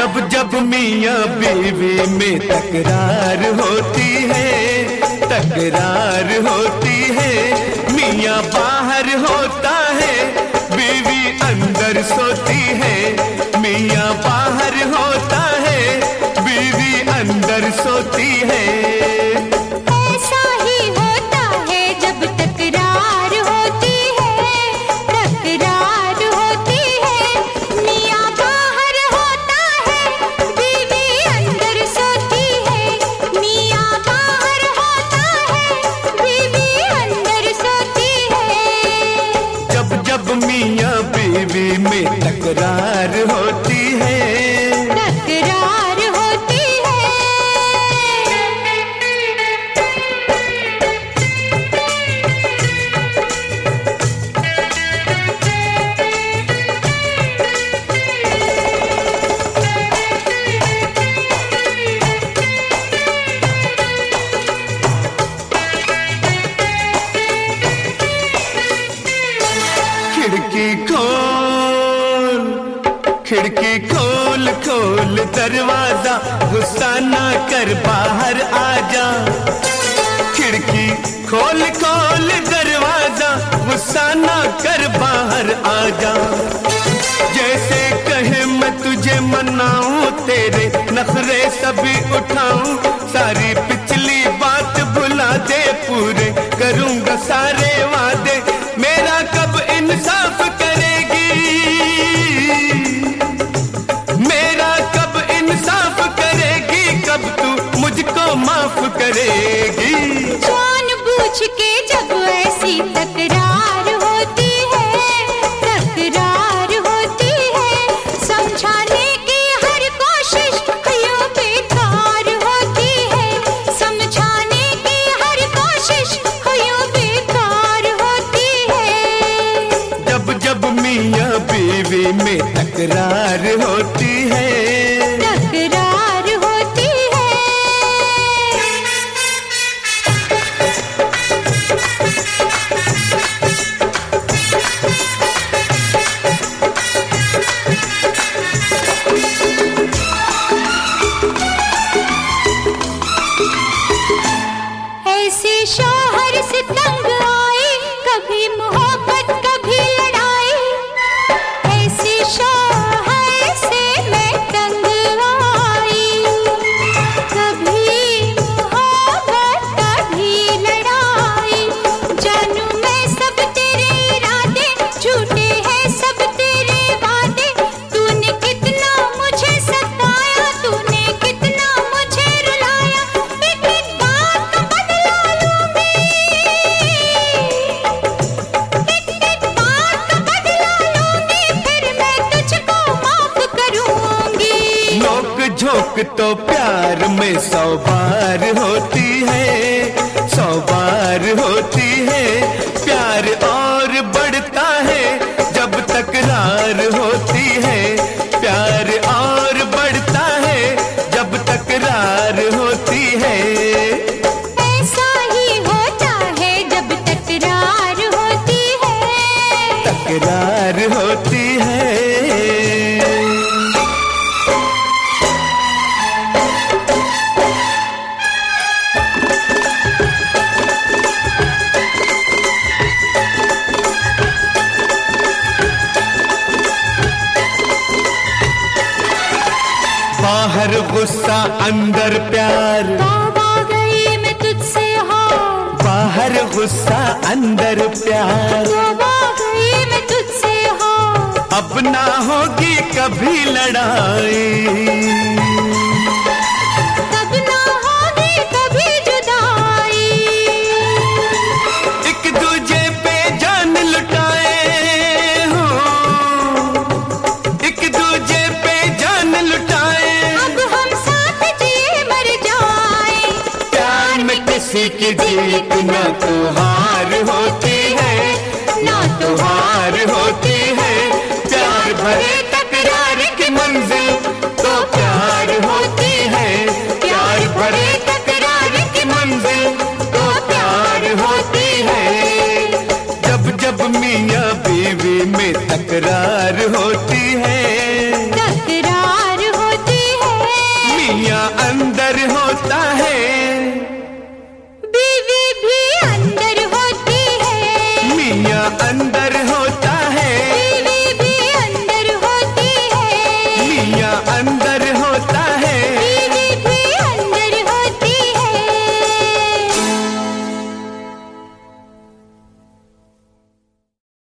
जब जब मियाँ बीवी में तकरार होती है तकरार होती खिड़की खोल खिड़की खोल खोल, दरवाज़ा, गुस्सा ना कर, बाहर आ जा खिड़की खोल खोल, दरवाज़ा, गुस्सा ना कर, बाहर आ जा जैसे कहे, मैं तुझे मनाऊं, तेरे नखरे सभी उठाऊं। सारी पिछली बात भुला दे, पूरे करूँगा सारे कब इंसाफ करेगी। मेरा कब इंसाफ करेगी? कब तू मुझको माफ़ करेगी? जान बूझ के जब ऐसी तकरार में तकरार होती है। तो प्यार में सौ बार होती है सौ बार होती है। प्यार और बढ़ता है जब तकरार होती है। प्यार और बढ़ता है जब तकरार होती है। ऐसा ही होता है जब तकरार होती है। तकरार होती है। बाहर गुस्सा अंदर प्यार। गई मैं तुझसे हार। बाहर गुस्सा अंदर प्यार। गई मैं तुझसे हार। अब ना होगी कभी लड़ाई। की जीत ना तो हार होती है। ना तो हार होती है। प्यार भरे तकरार की मंजिल तो प्यार होती है। प्यार भरे तकरार की मंजिल तो प्यार होती है। जब जब मियाँ बीवी में तकरार होती